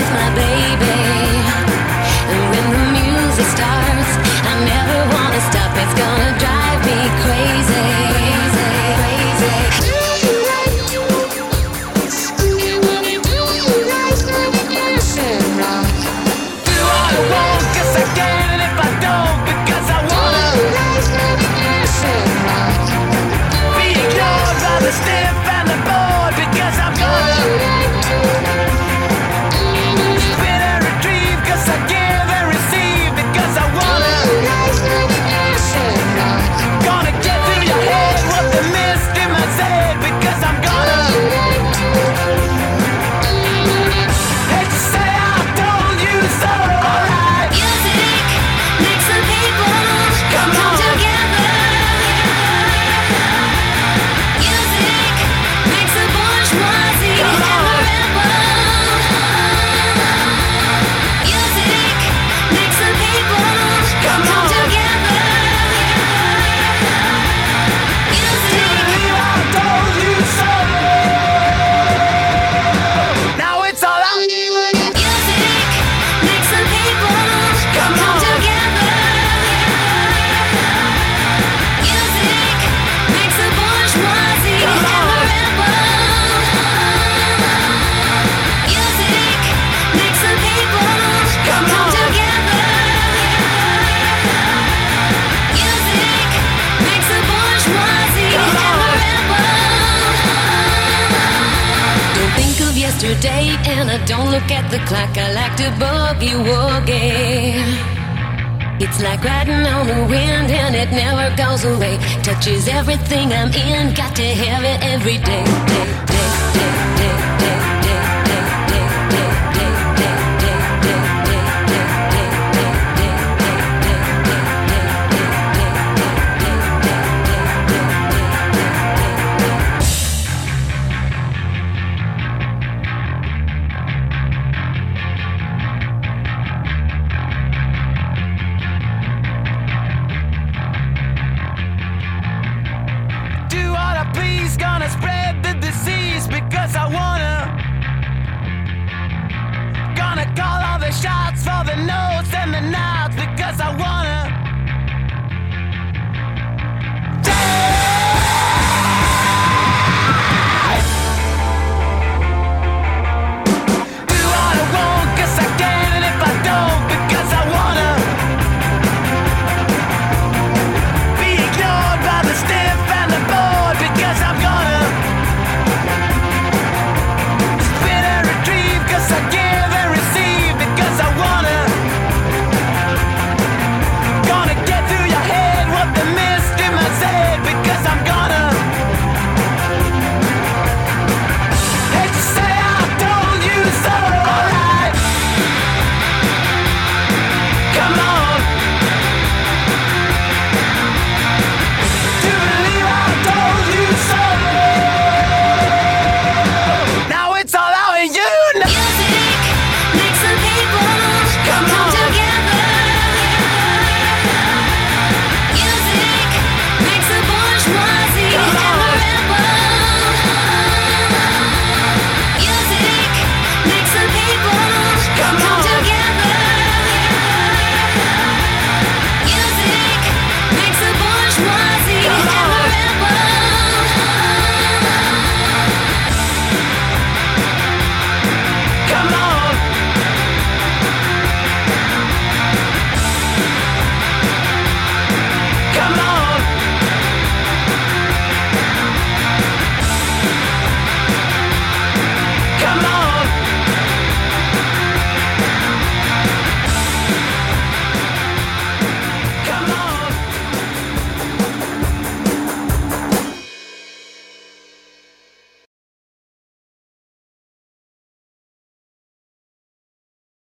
with my baby. And when the music starts. yesterday, and I don't look at the clock. I like to boogie woogie. It's like riding on the wind, and it never goes away. Touches everything I'm in, got to have it every day, day, day.